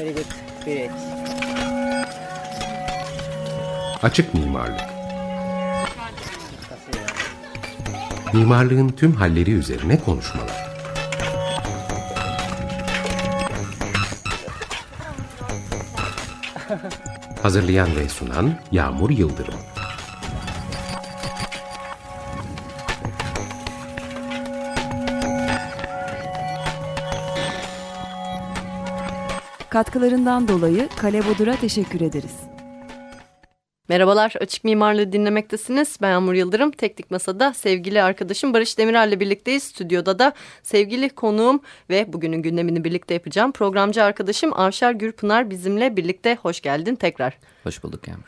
Very good. Great. Açık mimarlık. Mimarlığın tüm halleri üzerine konuşmalar. Hazırlayan ve sunan Yağmur Yıldırım. Katkılarından dolayı Kale Bodur'a teşekkür ederiz. Merhabalar, Açık Mimarlığı dinlemektesiniz. Ben Yağmur Yıldırım. Teknik Masa'da sevgili arkadaşım Barış Demirel ile birlikteyiz. Stüdyoda da sevgili konuğum ve bugünün gündemini birlikte yapacağım. Programcı arkadaşım Avşar Gürpınar bizimle birlikte. Hoş geldin tekrar. Hoş bulduk Yağmur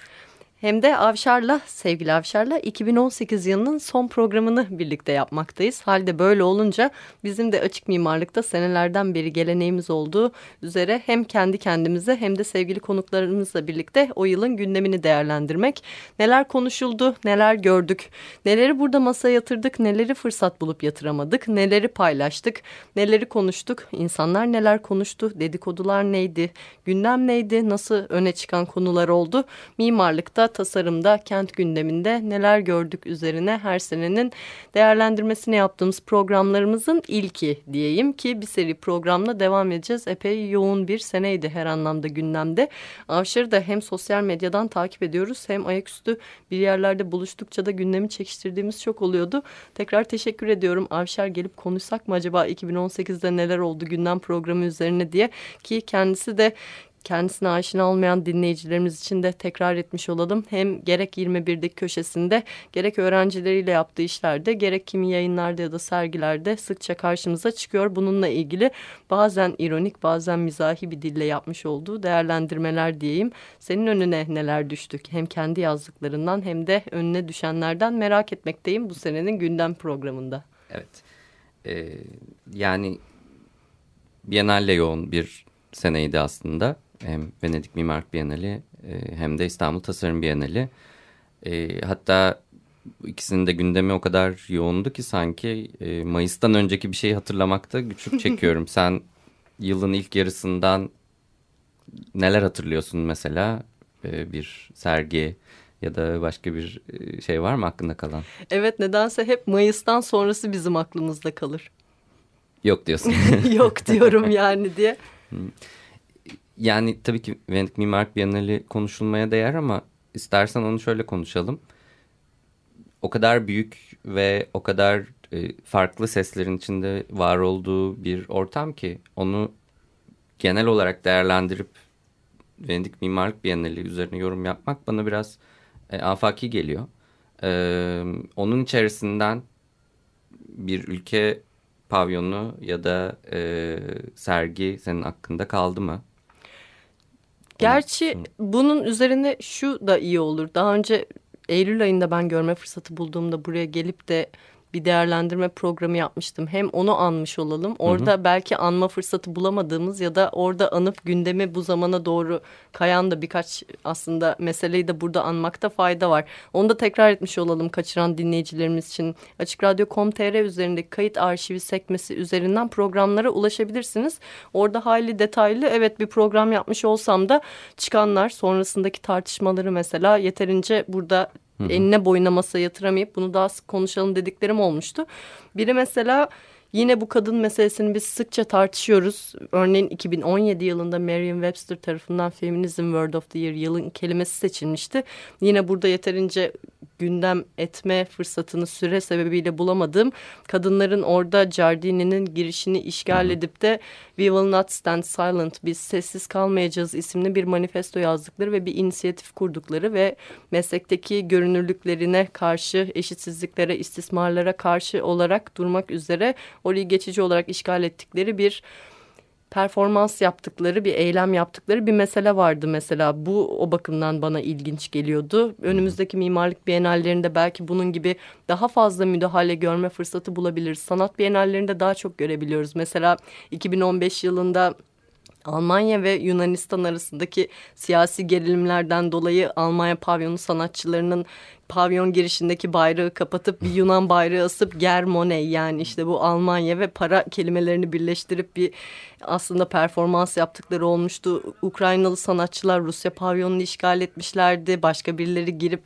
hem de Avşar'la, sevgili Avşar'la 2018 yılının son programını birlikte yapmaktayız. Halde böyle olunca bizim de açık mimarlıkta senelerden beri geleneğimiz olduğu üzere hem kendi kendimize hem de sevgili konuklarımızla birlikte o yılın gündemini değerlendirmek. Neler konuşuldu, neler gördük, neleri burada masaya yatırdık, neleri fırsat bulup yatıramadık, neleri paylaştık, neleri konuştuk, insanlar neler konuştu, dedikodular neydi, gündem neydi, nasıl öne çıkan konular oldu, mimarlıkta tasarımda, kent gündeminde neler gördük üzerine her senenin değerlendirmesini yaptığımız programlarımızın ilki diyeyim ki bir seri programla devam edeceğiz. Epey yoğun bir seneydi her anlamda gündemde. Avşar'ı da hem sosyal medyadan takip ediyoruz hem ayaküstü bir yerlerde buluştukça da gündemi çekiştirdiğimiz çok oluyordu. Tekrar teşekkür ediyorum. Avşar gelip konuşsak mı acaba 2018'de neler oldu gündem programı üzerine diye ki kendisi de kendisine aşina olmayan dinleyicilerimiz için de tekrar etmiş olalım. Hem gerek 21'deki köşesinde gerek öğrencileriyle yaptığı işlerde gerek kimi yayınlarda ya da sergilerde sıkça karşımıza çıkıyor. Bununla ilgili bazen ironik bazen mizahi bir dille yapmış olduğu değerlendirmeler diyeyim. Senin önüne neler düştük hem kendi yazdıklarından hem de önüne düşenlerden merak etmekteyim bu senenin gündem programında. Evet ee, yani Biennale yoğun bir seneydi aslında hem Venedik Mimarlık Bienali e, hem de İstanbul Tasarım Bienali. E, hatta ikisinin de gündemi o kadar yoğundu ki sanki e, Mayıs'tan önceki bir şeyi hatırlamakta güçlük çekiyorum. Sen yılın ilk yarısından neler hatırlıyorsun mesela e, bir sergi ya da başka bir e, şey var mı aklında kalan? Evet nedense hep Mayıs'tan sonrası bizim aklımızda kalır. Yok diyorsun. Yok diyorum yani diye yani tabii ki Venedik Mimarlık Bienali konuşulmaya değer ama istersen onu şöyle konuşalım. O kadar büyük ve o kadar e, farklı seslerin içinde var olduğu bir ortam ki onu genel olarak değerlendirip Venedik Mimarlık Bienali üzerine yorum yapmak bana biraz e, afaki geliyor. E, onun içerisinden bir ülke pavyonu ya da e, sergi senin hakkında kaldı mı? Gerçi bunun üzerine şu da iyi olur. Daha önce Eylül ayında ben görme fırsatı bulduğumda buraya gelip de bir değerlendirme programı yapmıştım. Hem onu anmış olalım. Orada hı hı. belki anma fırsatı bulamadığımız ya da orada anıp gündemi bu zamana doğru kayan da birkaç aslında meseleyi de burada anmakta fayda var. Onu da tekrar etmiş olalım kaçıran dinleyicilerimiz için. Açık Radyo.com.tr üzerindeki kayıt arşivi sekmesi üzerinden programlara ulaşabilirsiniz. Orada hayli detaylı evet bir program yapmış olsam da çıkanlar sonrasındaki tartışmaları mesela yeterince burada Hı -hı. Enine boyuna masaya yatıramayıp bunu daha sık konuşalım dediklerim olmuştu. Biri mesela Yine bu kadın meselesini biz sıkça tartışıyoruz. Örneğin 2017 yılında Merriam-Webster tarafından Feminism Word of the Year yılın kelimesi seçilmişti. Yine burada yeterince gündem etme fırsatını süre sebebiyle bulamadığım kadınların orada Giardini'nin girişini işgal edip de We Will Not Stand Silent biz sessiz kalmayacağız isimli bir manifesto yazdıkları ve bir inisiyatif kurdukları ve meslekteki görünürlüklerine karşı eşitsizliklere istismarlara karşı olarak durmak üzere orayı geçici olarak işgal ettikleri bir performans yaptıkları bir eylem yaptıkları bir mesele vardı mesela bu o bakımdan bana ilginç geliyordu. Önümüzdeki mimarlık bienallerinde belki bunun gibi daha fazla müdahale görme fırsatı bulabiliriz. Sanat bienallerinde daha çok görebiliyoruz. Mesela 2015 yılında Almanya ve Yunanistan arasındaki siyasi gerilimlerden dolayı Almanya pavyonu sanatçılarının pavyon girişindeki bayrağı kapatıp bir Yunan bayrağı asıp Germoney yani işte bu Almanya ve para kelimelerini birleştirip bir aslında performans yaptıkları olmuştu. Ukraynalı sanatçılar Rusya pavyonunu işgal etmişlerdi. Başka birileri girip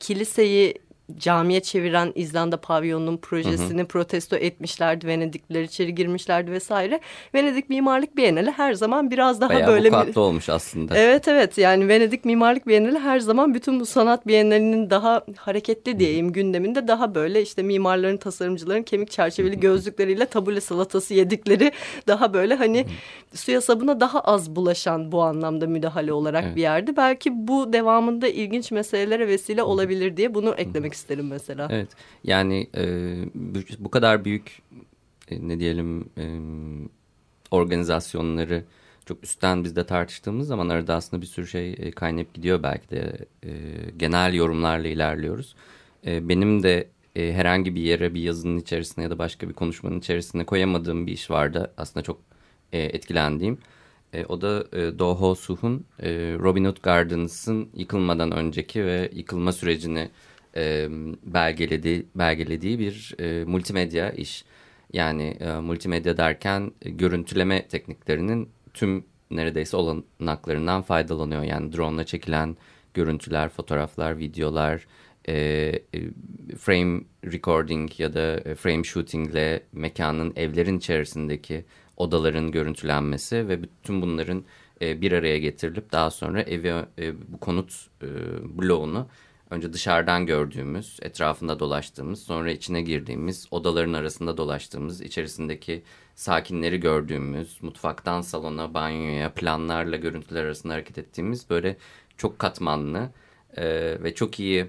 kiliseyi camiye çeviren İzlanda pavyonunun projesini hı hı. protesto etmişlerdi. Venedikliler içeri girmişlerdi vesaire. Venedik Mimarlık Bienali her zaman biraz daha Bayağı böyle... Bayağı olmuş aslında. Evet evet yani Venedik Mimarlık Bienali her zaman bütün bu sanat bienalinin daha hareketli diyeyim gündeminde daha böyle işte mimarların tasarımcıların kemik çerçeveli gözlükleriyle tabule salatası yedikleri daha böyle hani suya sabuna daha az bulaşan bu anlamda müdahale olarak evet. bir yerdi. Belki bu devamında ilginç meselelere vesile olabilir diye bunu eklemek isterim mesela. Evet yani e, bu kadar büyük e, ne diyelim e, organizasyonları çok üstten bizde tartıştığımız zaman arada aslında bir sürü şey e, kaynayıp gidiyor belki de e, genel yorumlarla ilerliyoruz. E, benim de e, herhangi bir yere bir yazının içerisine ya da başka bir konuşmanın içerisine koyamadığım bir iş vardı. Aslında çok e, etkilendiğim. E, o da e, Do Ho Suh'un e, Robin Hood Gardens'ın yıkılmadan önceki ve yıkılma sürecini e, belgeledi, belgelediği bir e, multimedya iş. Yani e, multimedya derken görüntüleme tekniklerinin tüm neredeyse olanaklarından faydalanıyor. Yani drone ile çekilen görüntüler, fotoğraflar, videolar, e, e, frame recording ya da e, frame shooting ile mekanın evlerin içerisindeki odaların görüntülenmesi ve bütün bunların e, bir araya getirilip daha sonra evi e, bu konut e, bloğunu önce dışarıdan gördüğümüz, etrafında dolaştığımız, sonra içine girdiğimiz, odaların arasında dolaştığımız, içerisindeki sakinleri gördüğümüz, mutfaktan salona, banyoya, planlarla görüntüler arasında hareket ettiğimiz böyle çok katmanlı e, ve çok iyi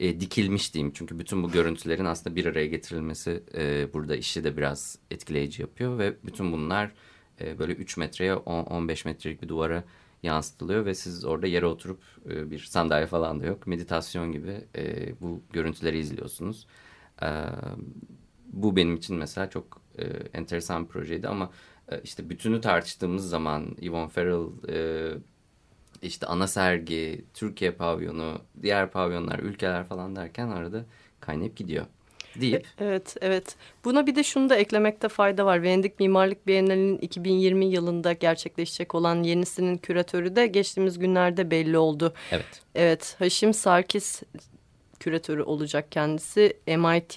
e, dikilmiş diyeyim. Çünkü bütün bu görüntülerin aslında bir araya getirilmesi e, burada işi de biraz etkileyici yapıyor ve bütün bunlar e, böyle 3 metreye 10-15 metrelik bir duvara yansıtılıyor ve siz orada yere oturup e, bir sandalye falan da yok. Meditasyon gibi e, bu görüntüleri izliyorsunuz. E, bu benim için mesela çok e, enteresan bir projeydi ama e, işte bütünü tartıştığımız zaman Yvonne Farrell e, işte ana sergi, Türkiye pavyonu, diğer pavyonlar, ülkeler falan derken arada kaynayıp gidiyor deyip. E, evet, evet. Buna bir de şunu da eklemekte fayda var. Venedik Mimarlık Bienali'nin 2020 yılında gerçekleşecek olan yenisinin küratörü de geçtiğimiz günlerde belli oldu. Evet. Evet, Haşim Sarkis küratörü olacak kendisi. MIT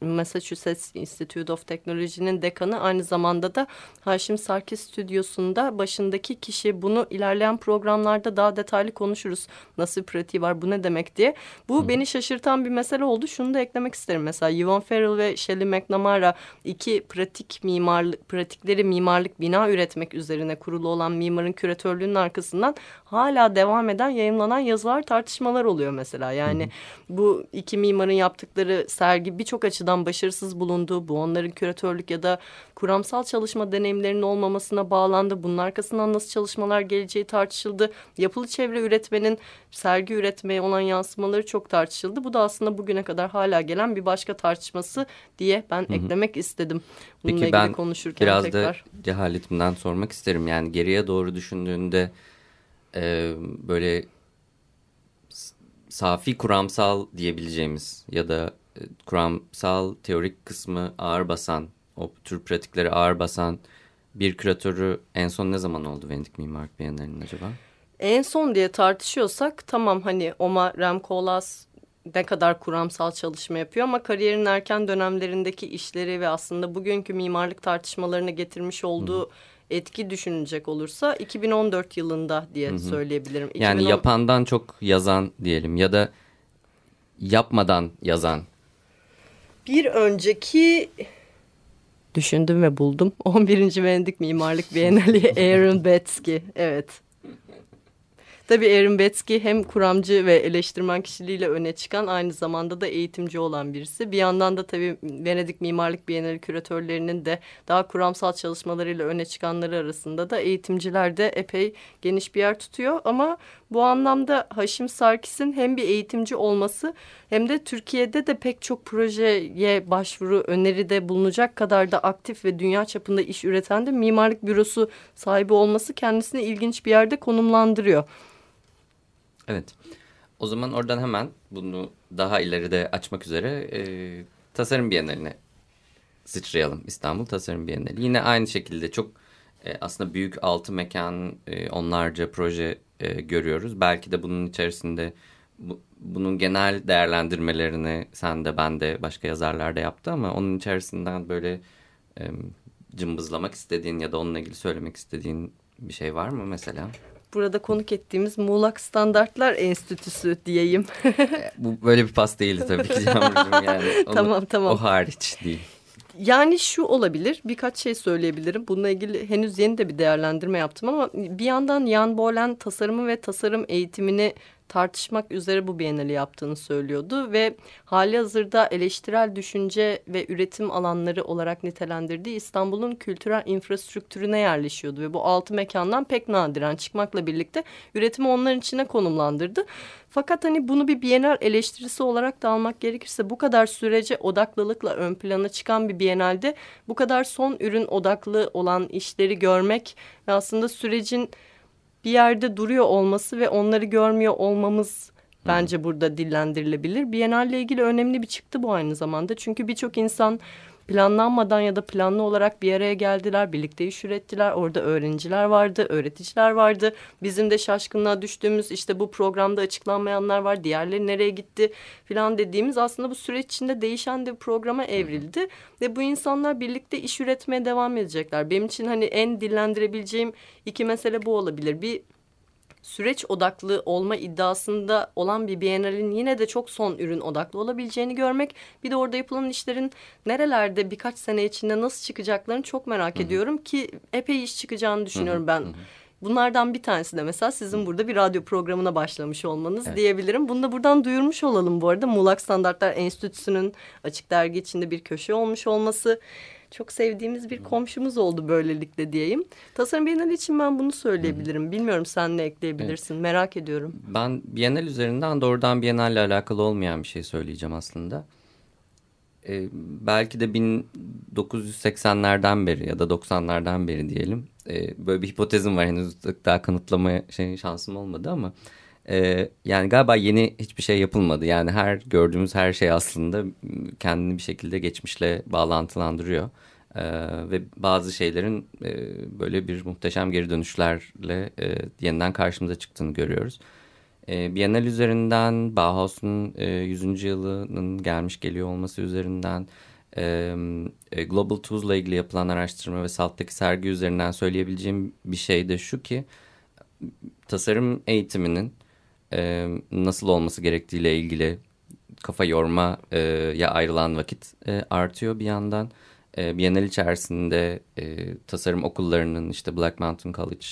Massachusetts Institute of Technology'nin dekanı aynı zamanda da Haşim Sarkis stüdyosunda başındaki kişi bunu ilerleyen programlarda daha detaylı konuşuruz. Nasıl bir pratiği var bu ne demek diye. Bu Hı. beni şaşırtan bir mesele oldu. Şunu da eklemek isterim. Mesela Yvonne Farrell ve Shelley McNamara iki pratik mimarlık pratikleri mimarlık bina üretmek üzerine kurulu olan mimarın küratörlüğünün arkasından hala devam eden yayınlanan yazılar tartışmalar oluyor mesela. Yani Hı bu iki mimarın yaptıkları sergi birçok açıdan başarısız bulundu. Bu onların küratörlük ya da kuramsal çalışma deneyimlerinin olmamasına bağlandı. Bunun arkasından nasıl çalışmalar geleceği tartışıldı. Yapılı çevre üretmenin sergi üretmeye olan yansımaları çok tartışıldı. Bu da aslında bugüne kadar hala gelen bir başka tartışması diye ben Hı -hı. eklemek istedim. Bununla Peki ben konuşurken biraz tekrar. da cehaletimden sormak isterim. Yani geriye doğru düşündüğünde e, böyle safi kuramsal diyebileceğimiz ya da e, kuramsal teorik kısmı ağır basan, o tür pratikleri ağır basan bir küratörü en son ne zaman oldu Venedik Mimarlık Bienalinin acaba? En son diye tartışıyorsak tamam hani Omar Remkolas ne kadar kuramsal çalışma yapıyor ama kariyerin erken dönemlerindeki işleri ve aslında bugünkü mimarlık tartışmalarına getirmiş olduğu Hı etki düşünecek olursa 2014 yılında diye hı hı. söyleyebilirim. Yani 2010... yapandan çok yazan diyelim ya da yapmadan yazan. Bir önceki düşündüm ve buldum. 11. Venedik Mimarlık Bienali Aaron Betsky. Evet. Tabii Aaron Betsky hem kuramcı ve eleştirmen kişiliğiyle öne çıkan aynı zamanda da eğitimci olan birisi. Bir yandan da tabii Venedik Mimarlık Bienali küratörlerinin de daha kuramsal çalışmalarıyla öne çıkanları arasında da eğitimciler de epey geniş bir yer tutuyor. Ama bu anlamda Haşim Sarkis'in hem bir eğitimci olması hem de Türkiye'de de pek çok projeye başvuru öneride bulunacak kadar da aktif ve dünya çapında iş üreten de mimarlık bürosu sahibi olması kendisini ilginç bir yerde konumlandırıyor. Evet. O zaman oradan hemen bunu daha ileride açmak üzere e, Tasarım Bienali'ne sıçrayalım. İstanbul Tasarım Bienali. Yine aynı şekilde çok e, aslında büyük altı mekan, e, onlarca proje e, görüyoruz. Belki de bunun içerisinde bu, bunun genel değerlendirmelerini sen de ben de başka yazarlar da yaptı ama onun içerisinden böyle e, cımbızlamak istediğin ya da onunla ilgili söylemek istediğin bir şey var mı mesela? Burada konuk ettiğimiz Muğlak Standartlar Enstitüsü diyeyim. E, bu böyle bir pas değildi tabii ki yani. Onu, tamam tamam. O hariç değil. Yani şu olabilir birkaç şey söyleyebilirim. Bununla ilgili henüz yeni de bir değerlendirme yaptım ama bir yandan Jan Bolen tasarımı ve tasarım eğitimini tartışmak üzere bu Biennale yaptığını söylüyordu ve hali hazırda eleştirel düşünce ve üretim alanları olarak nitelendirdiği İstanbul'un kültürel infrastruktürüne yerleşiyordu ve bu altı mekandan pek nadiren çıkmakla birlikte üretimi onların içine konumlandırdı. Fakat hani bunu bir Bienal eleştirisi olarak da almak gerekirse bu kadar sürece odaklılıkla ön plana çıkan bir Bienal'de bu kadar son ürün odaklı olan işleri görmek ve aslında sürecin bir yerde duruyor olması ve onları görmüyor olmamız bence burada dillendirilebilir. Biennale ilgili önemli bir çıktı bu aynı zamanda. Çünkü birçok insan planlanmadan ya da planlı olarak bir araya geldiler. Birlikte iş ürettiler. Orada öğrenciler vardı, öğreticiler vardı. Bizim de şaşkınlığa düştüğümüz işte bu programda açıklanmayanlar var. Diğerleri nereye gitti falan dediğimiz aslında bu süreç içinde değişen de bir programa evrildi. Ve bu insanlar birlikte iş üretmeye devam edecekler. Benim için hani en dillendirebileceğim iki mesele bu olabilir. Bir süreç odaklı olma iddiasında olan bir Biennale'in yine de çok son ürün odaklı olabileceğini görmek. Bir de orada yapılan işlerin nerelerde birkaç sene içinde nasıl çıkacaklarını çok merak Hı -hı. ediyorum ki epey iş çıkacağını düşünüyorum Hı -hı. ben. Hı -hı. Bunlardan bir tanesi de mesela sizin burada bir radyo programına başlamış olmanız evet. diyebilirim. Bunu da buradan duyurmuş olalım bu arada. Muğlak Standartlar Enstitüsü'nün açık dergi içinde bir köşe olmuş olması çok sevdiğimiz bir komşumuz oldu böylelikle diyeyim. Tasarım Bienali için ben bunu söyleyebilirim. Bilmiyorum sen ne ekleyebilirsin. Evet. Merak ediyorum. Ben Bienal üzerinden doğrudan Bienal ile alakalı olmayan bir şey söyleyeceğim aslında. Ee, belki de 1980'lerden beri ya da 90'lardan beri diyelim. Ee, böyle bir hipotezim var henüz daha kanıtlamaya şey, şansım olmadı ama... Ee, yani galiba yeni hiçbir şey yapılmadı. Yani her gördüğümüz her şey aslında kendini bir şekilde geçmişle bağlantılandırıyor. Ee, ve bazı şeylerin e, böyle bir muhteşem geri dönüşlerle e, yeniden karşımıza çıktığını görüyoruz. E, Biennale üzerinden Bauhaus'un e, 100. yılının gelmiş geliyor olması üzerinden e, e, Global Tools'la ilgili yapılan araştırma ve Salt'taki sergi üzerinden söyleyebileceğim bir şey de şu ki tasarım eğitiminin e, nasıl olması gerektiğiyle ilgili kafa yorma e, ya ayrılan vakit e, artıyor bir yandan. E, Bienal içerisinde e, tasarım okullarının işte Black Mountain College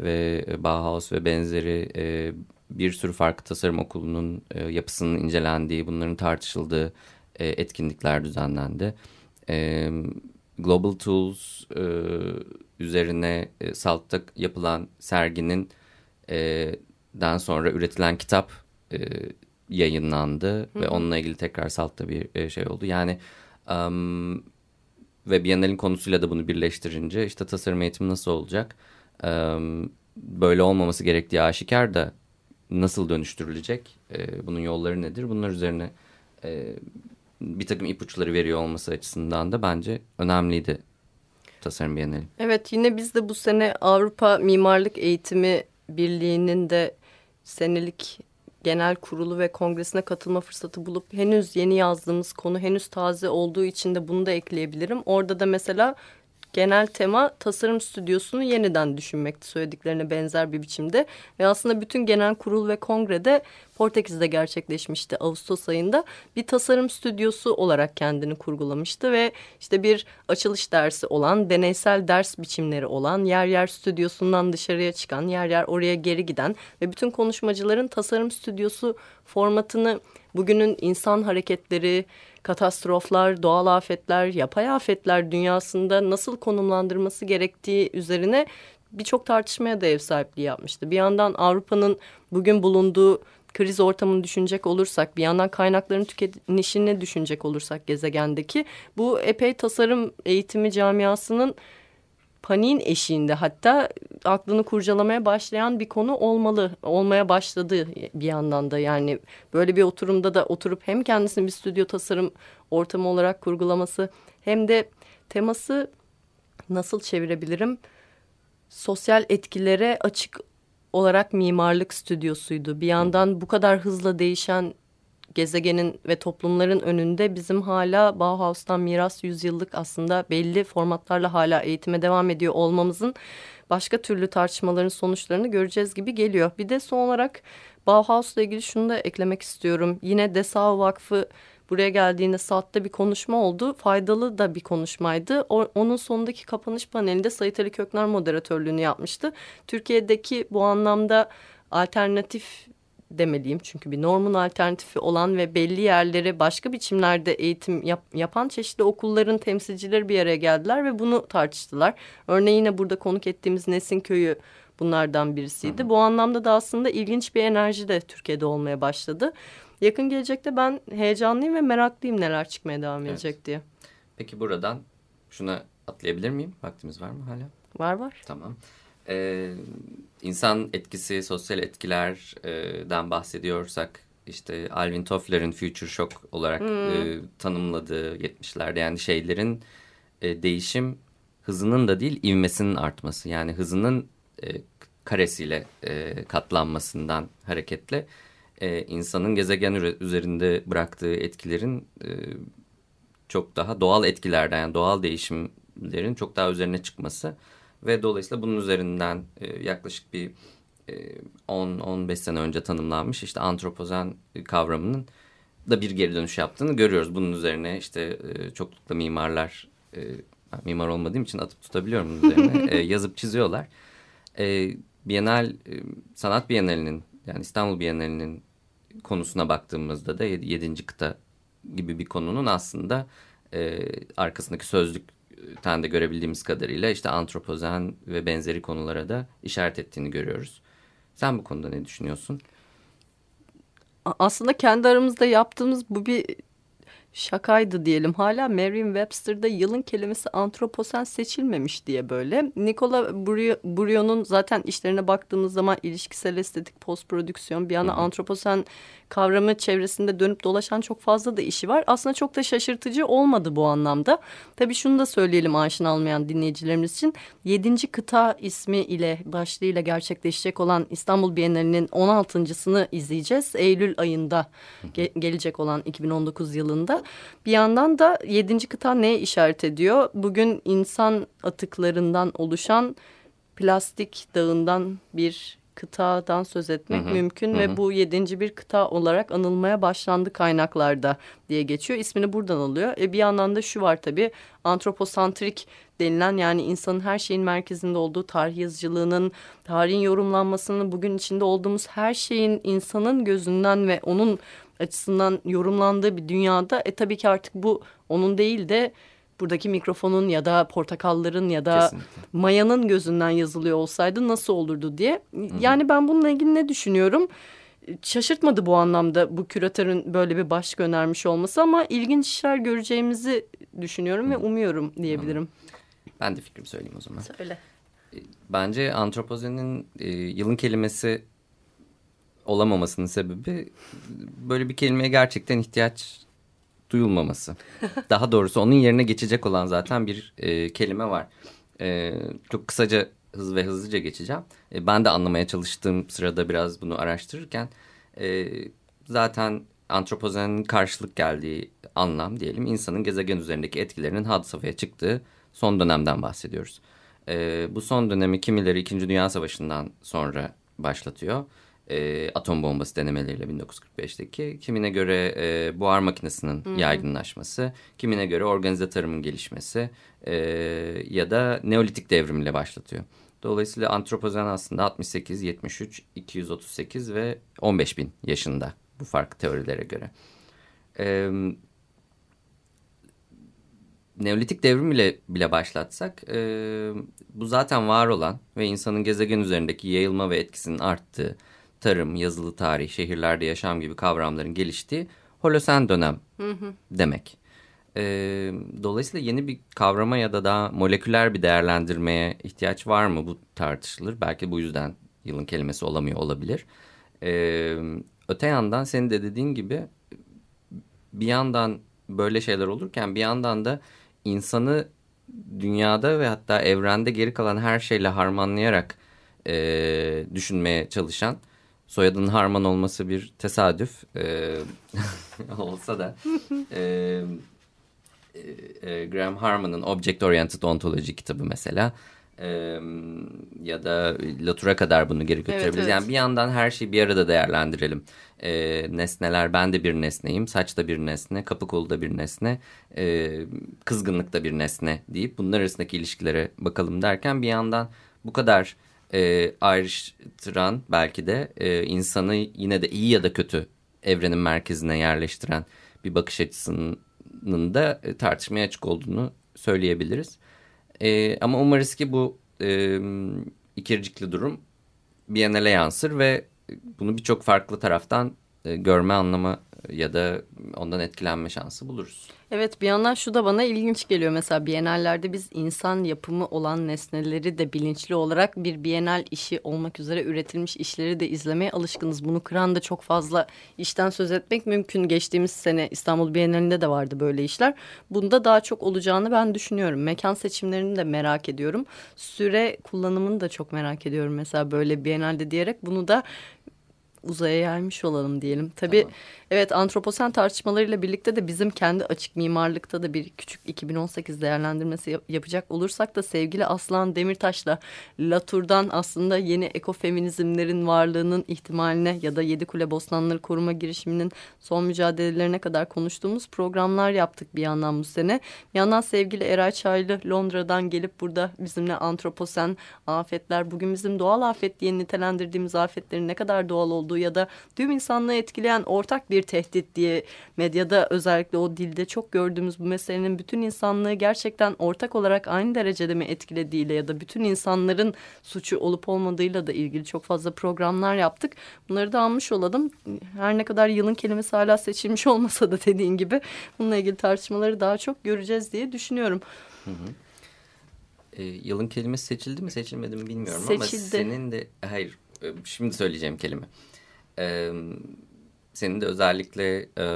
ve e, Bauhaus ve benzeri e, bir sürü farklı tasarım okulunun e, yapısının incelendiği, bunların tartışıldığı e, etkinlikler düzenlendi. E, Global Tools e, üzerine e, SALT'ta yapılan serginin e, den sonra üretilen kitap e, yayınlandı Hı. ve onunla ilgili tekrar Salt'ta bir e, şey oldu. Yani um, ve Biennale'in konusuyla da bunu birleştirince işte tasarım eğitimi nasıl olacak? Um, böyle olmaması gerektiği aşikar da nasıl dönüştürülecek? E, bunun yolları nedir? Bunlar üzerine e, bir takım ipuçları veriyor olması açısından da bence önemliydi Tasarım Biennale. Evet yine biz de bu sene Avrupa Mimarlık Eğitimi Birliği'nin de senelik genel kurulu ve kongresine katılma fırsatı bulup henüz yeni yazdığımız konu henüz taze olduğu için de bunu da ekleyebilirim. Orada da mesela genel tema tasarım stüdyosunu yeniden düşünmekti söylediklerine benzer bir biçimde. Ve aslında bütün genel kurul ve kongrede Portekiz'de gerçekleşmişti Ağustos ayında. Bir tasarım stüdyosu olarak kendini kurgulamıştı ve işte bir açılış dersi olan, deneysel ders biçimleri olan, yer yer stüdyosundan dışarıya çıkan, yer yer oraya geri giden ve bütün konuşmacıların tasarım stüdyosu formatını bugünün insan hareketleri, katastroflar, doğal afetler, yapay afetler dünyasında nasıl konumlandırması gerektiği üzerine birçok tartışmaya da ev sahipliği yapmıştı. Bir yandan Avrupa'nın bugün bulunduğu kriz ortamını düşünecek olursak, bir yandan kaynakların tüketilişini düşünecek olursak gezegendeki bu epey tasarım eğitimi camiasının paniğin eşiğinde hatta aklını kurcalamaya başlayan bir konu olmalı olmaya başladı bir yandan da yani böyle bir oturumda da oturup hem kendisini bir stüdyo tasarım ortamı olarak kurgulaması hem de teması nasıl çevirebilirim sosyal etkilere açık olarak mimarlık stüdyosuydu. Bir yandan bu kadar hızla değişen gezegenin ve toplumların önünde bizim hala Bauhaus'tan miras yüzyıllık aslında belli formatlarla hala eğitime devam ediyor olmamızın başka türlü tartışmaların sonuçlarını göreceğiz gibi geliyor. Bir de son olarak Bauhaus'la ilgili şunu da eklemek istiyorum. Yine Dessau Vakfı buraya geldiğinde saatte bir konuşma oldu. Faydalı da bir konuşmaydı. O, onun sonundaki kapanış panelinde Sayit Ali Kökner moderatörlüğünü yapmıştı. Türkiye'deki bu anlamda alternatif demeliyim. Çünkü bir normun alternatifi olan ve belli yerlere başka biçimlerde eğitim yap, yapan çeşitli okulların temsilcileri bir araya geldiler ve bunu tartıştılar. Örneğin yine burada konuk ettiğimiz Nesin Köyü bunlardan birisiydi. Hı. Bu anlamda da aslında ilginç bir enerji de Türkiye'de olmaya başladı. Yakın gelecekte ben heyecanlıyım ve meraklıyım neler çıkmaya devam edecek evet. diye. Peki buradan şuna atlayabilir miyim? Vaktimiz var mı hala? Var var. Tamam e, insan etkisi, sosyal etkilerden bahsediyorsak işte Alvin Toffler'in Future Shock olarak hmm. e, tanımladığı 70'lerde yani şeylerin e, değişim hızının da değil ivmesinin artması yani hızının e, karesiyle e, katlanmasından hareketle e, insanın gezegen üzerinde bıraktığı etkilerin e, çok daha doğal etkilerden yani doğal değişimlerin çok daha üzerine çıkması ve dolayısıyla bunun üzerinden e, yaklaşık bir e, 10-15 sene önce tanımlanmış işte antropozen kavramının da bir geri dönüş yaptığını görüyoruz. Bunun üzerine işte e, çoklukla mimarlar, e, mimar olmadığım için atıp tutabiliyorum bunun üzerine e, yazıp çiziyorlar. E, Bienal, e, Sanat Bienalinin yani İstanbul Bienalinin konusuna baktığımızda da yedinci kıta gibi bir konunun aslında e, arkasındaki sözlük ten de görebildiğimiz kadarıyla işte antropozen ve benzeri konulara da işaret ettiğini görüyoruz. Sen bu konuda ne düşünüyorsun? Aslında kendi aramızda yaptığımız bu bir şakaydı diyelim. Hala Merriam-Webster'da yılın kelimesi antroposen seçilmemiş diye böyle. Nicola Burion'un zaten işlerine baktığımız zaman ilişkisel estetik, post prodüksiyon bir yana antroposen kavramı çevresinde dönüp dolaşan çok fazla da işi var. Aslında çok da şaşırtıcı olmadı bu anlamda. Tabii şunu da söyleyelim aşina almayan dinleyicilerimiz için. Yedinci kıta ismi ile başlığıyla gerçekleşecek olan İstanbul Bienalinin 16.sını izleyeceğiz. Eylül ayında ge gelecek olan 2019 yılında. Bir yandan da yedinci kıta neye işaret ediyor? Bugün insan atıklarından oluşan plastik dağından bir kıtadan söz etmek hı hı. mümkün hı ve bu yedinci bir kıta olarak anılmaya başlandı kaynaklarda diye geçiyor. İsmini buradan alıyor. E bir yandan da şu var tabii antroposantrik denilen yani insanın her şeyin merkezinde olduğu tarih yazıcılığının, tarihin yorumlanmasının bugün içinde olduğumuz her şeyin insanın gözünden ve onun açısından yorumlandığı bir dünyada e tabii ki artık bu onun değil de buradaki mikrofonun ya da portakalların ya da Kesinlikle. mayanın gözünden yazılıyor olsaydı nasıl olurdu diye. Hı -hı. Yani ben bununla ilgili ne düşünüyorum? Şaşırtmadı bu anlamda bu küratörün böyle bir başlık önermiş olması ama ilginç işler göreceğimizi düşünüyorum Hı -hı. ve umuyorum diyebilirim. Hı -hı. Ben de fikrimi söyleyeyim o zaman. Söyle. E, bence antropozenin e, yılın kelimesi olamamasının sebebi böyle bir kelimeye gerçekten ihtiyaç duyulmaması. Daha doğrusu onun yerine geçecek olan zaten bir e, kelime var. E, çok kısaca hız ve hızlıca geçeceğim. E, ben de anlamaya çalıştığım sırada biraz bunu araştırırken e, zaten antropozenin karşılık geldiği anlam diyelim insanın gezegen üzerindeki etkilerinin had safhaya çıktığı son dönemden bahsediyoruz. E, bu son dönemi kimileri 2. Dünya Savaşı'ndan sonra başlatıyor. E, atom bombası denemeleriyle 1945'teki. Kimine göre e, buhar makinesinin Hı -hı. yaygınlaşması, kimine göre organize tarımın gelişmesi e, ya da neolitik devrimle başlatıyor. Dolayısıyla antropozen aslında 68, 73, 238 ve 15 bin yaşında bu farklı teorilere göre. Ee, Neolitik devrim ile bile başlatsak e, bu zaten var olan ve insanın gezegen üzerindeki yayılma ve etkisinin arttığı tarım, yazılı tarih, şehirlerde yaşam gibi kavramların geliştiği holosen dönem hı hı. demek. E, dolayısıyla yeni bir kavrama ya da daha moleküler bir değerlendirmeye ihtiyaç var mı bu tartışılır. Belki bu yüzden yılın kelimesi olamıyor olabilir. E, öte yandan senin de dediğin gibi bir yandan böyle şeyler olurken bir yandan da insanı dünyada ve hatta evrende geri kalan her şeyle harmanlayarak e, düşünmeye çalışan soyadının Harman olması bir tesadüf e, olsa da e, e, Graham Harman'ın Object Oriented Ontology kitabı mesela e, ya da Latour'a kadar bunu geri götürebiliriz. Evet, evet. Yani bir yandan her şeyi bir arada değerlendirelim. E, nesneler, ben de bir nesneyim, saç da bir nesne, kapı kolu da bir nesne, e, kızgınlık da bir nesne deyip bunlar arasındaki ilişkilere bakalım derken bir yandan bu kadar e, ayrıştıran belki de e, insanı yine de iyi ya da kötü evrenin merkezine yerleştiren bir bakış açısının da tartışmaya açık olduğunu söyleyebiliriz. E, ama umarız ki bu e, ikircikli durum Biennale yansır ve bunu birçok farklı taraftan e, görme, anlama ya da ondan etkilenme şansı buluruz. Evet bir yandan şu da bana ilginç geliyor. Mesela bienallerde biz insan yapımı olan nesneleri de bilinçli olarak bir bienal işi olmak üzere üretilmiş işleri de izlemeye alışkınız. Bunu kıran da çok fazla işten söz etmek mümkün. Geçtiğimiz sene İstanbul Bienalinde de vardı böyle işler. Bunda daha çok olacağını ben düşünüyorum. Mekan seçimlerini de merak ediyorum. Süre kullanımını da çok merak ediyorum. Mesela böyle bienalde diyerek bunu da uzaya yaymış olalım diyelim. Tabii tamam. evet antroposen tartışmalarıyla birlikte de bizim kendi açık mimarlıkta da bir küçük 2018 değerlendirmesi yapacak olursak da sevgili Aslan Demirtaş'la Latour'dan aslında yeni ekofeminizmlerin varlığının ihtimaline ya da Yedikule Bostanları koruma girişiminin son mücadelelerine kadar konuştuğumuz programlar yaptık bir yandan bu sene. Bir yandan sevgili Eray Çaylı Londra'dan gelip burada bizimle antroposen afetler bugün bizim doğal afet diye nitelendirdiğimiz afetlerin ne kadar doğal olduğu olduğu ya da tüm insanlığı etkileyen ortak bir tehdit diye medyada özellikle o dilde çok gördüğümüz bu meselenin bütün insanlığı gerçekten ortak olarak aynı derecede mi etkilediğiyle ya da bütün insanların suçu olup olmadığıyla da ilgili çok fazla programlar yaptık. Bunları da almış olalım. Her ne kadar yılın kelimesi hala seçilmiş olmasa da dediğin gibi bununla ilgili tartışmaları daha çok göreceğiz diye düşünüyorum. Hı hı. E, yılın kelimesi seçildi mi seçilmedi mi bilmiyorum Seçildi. ama senin de hayır e, şimdi söyleyeceğim kelime e, senin de özellikle e,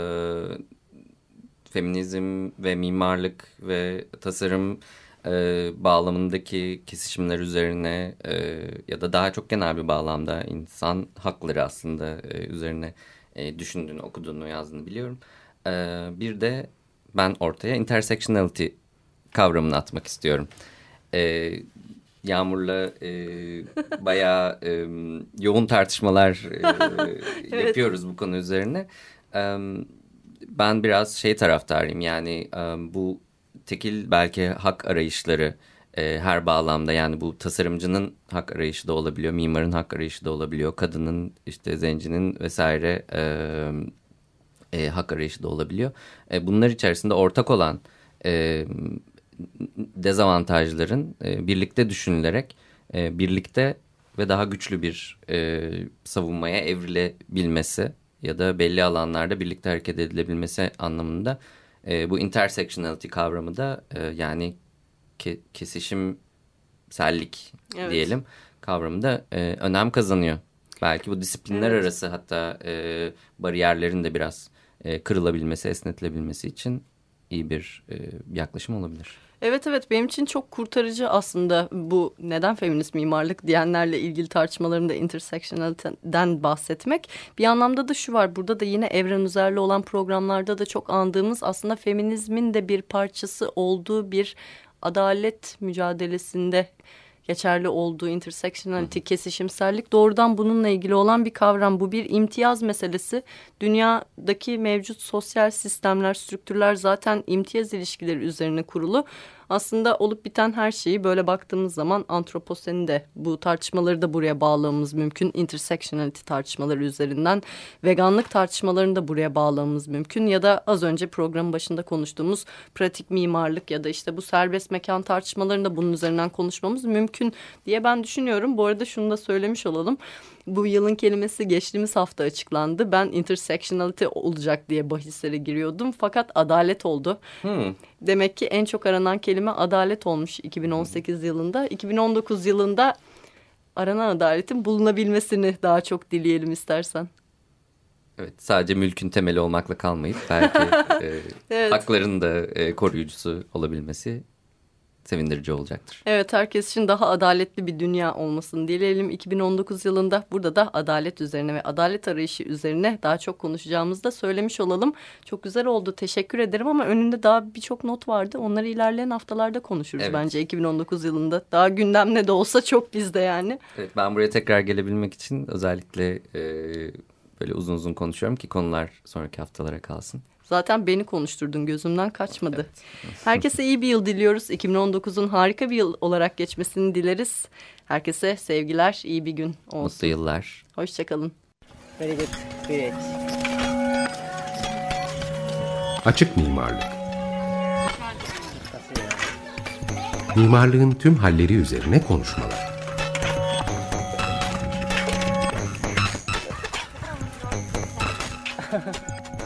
feminizm ve mimarlık ve tasarım e, bağlamındaki kesişimler üzerine e, ya da daha çok genel bir bağlamda insan hakları aslında e, üzerine e, düşündüğünü, okuduğunu, yazdığını biliyorum. E, bir de ben ortaya intersectionality kavramını atmak istiyorum. E, Yağmur'la e, bayağı e, yoğun tartışmalar e, evet. yapıyoruz bu konu üzerine. E, ben biraz şey taraftarıyım yani e, bu tekil belki hak arayışları e, her bağlamda yani bu tasarımcının hak arayışı da olabiliyor, mimarın hak arayışı da olabiliyor, kadının işte zencinin vesaire e, e, hak arayışı da olabiliyor. E, bunlar içerisinde ortak olan e, dezavantajların e, birlikte düşünülerek e, birlikte ve daha güçlü bir e, savunmaya evrilebilmesi ya da belli alanlarda birlikte hareket edilebilmesi anlamında e, bu intersectionality kavramı da e, yani ke, kesişimsellik evet. diyelim kavramı da e, önem kazanıyor. Belki bu disiplinler evet. arası hatta e, bariyerlerin de biraz e, kırılabilmesi, esnetilebilmesi için iyi bir e, yaklaşım olabilir. Evet evet benim için çok kurtarıcı aslında bu neden feminist mimarlık diyenlerle ilgili tartışmalarımda intersectionality'den bahsetmek. Bir anlamda da şu var burada da yine evren üzerli olan programlarda da çok andığımız aslında feminizmin de bir parçası olduğu bir adalet mücadelesinde geçerli olduğu intersectionality, kesişimsellik doğrudan bununla ilgili olan bir kavram. Bu bir imtiyaz meselesi. Dünyadaki mevcut sosyal sistemler, strüktürler zaten imtiyaz ilişkileri üzerine kurulu aslında olup biten her şeyi böyle baktığımız zaman antroposeni de bu tartışmaları da buraya bağlamamız mümkün. Intersectionality tartışmaları üzerinden veganlık tartışmalarını da buraya bağlamamız mümkün. Ya da az önce programın başında konuştuğumuz pratik mimarlık ya da işte bu serbest mekan tartışmalarını da bunun üzerinden konuşmamız mümkün diye ben düşünüyorum. Bu arada şunu da söylemiş olalım bu yılın kelimesi geçtiğimiz hafta açıklandı. Ben intersectionality olacak diye bahislere giriyordum. Fakat adalet oldu. Hmm. Demek ki en çok aranan kelime adalet olmuş 2018 yılında. 2019 yılında aranan adaletin bulunabilmesini daha çok dileyelim istersen. Evet sadece mülkün temeli olmakla kalmayıp belki e, evet. hakların da e, koruyucusu olabilmesi sevindirici olacaktır. Evet herkes için daha adaletli bir dünya olmasını dileyelim. 2019 yılında burada da adalet üzerine ve adalet arayışı üzerine daha çok konuşacağımızı da söylemiş olalım. Çok güzel oldu teşekkür ederim ama önünde daha birçok not vardı. Onları ilerleyen haftalarda konuşuruz evet. bence 2019 yılında. Daha gündemde de olsa çok bizde yani. Evet ben buraya tekrar gelebilmek için özellikle e, böyle uzun uzun konuşuyorum ki konular sonraki haftalara kalsın. Zaten beni konuşturdun gözümden kaçmadı. Evet. Herkese iyi bir yıl diliyoruz. 2019'un harika bir yıl olarak geçmesini dileriz. Herkese sevgiler, iyi bir gün olsun. Mutlu yıllar. Hoşçakalın. Very good. Great. Açık mimarlık. Mimarlığın tüm halleri üzerine konuşmalar.